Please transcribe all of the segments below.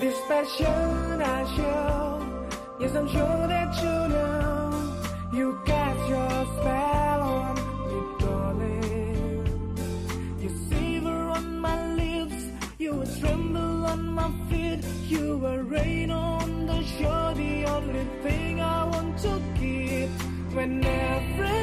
This passion I show, yes, I'm sure that you know. You got your spell on me, darling. You savor on my lips, you tremble on my feet. You were rain on the shore, the only thing I want to keep when everything.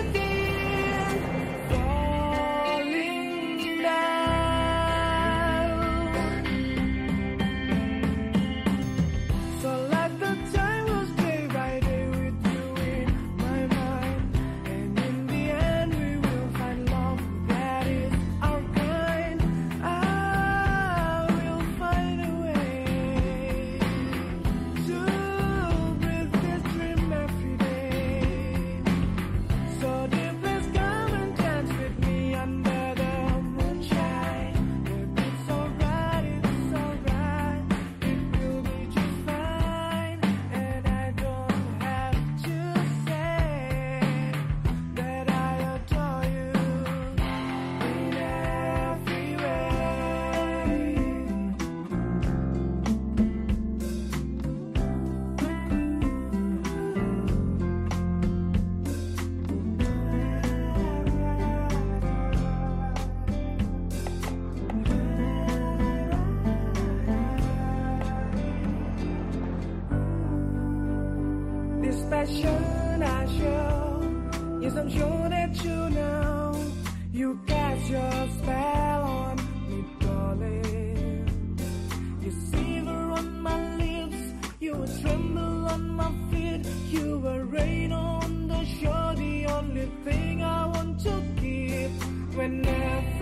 Yes, I'm sure that you know you cast your spell on me, darling. You savor on my lips, you tremble on my feet, you were rain on the shore, the only thing I want to keep whenever.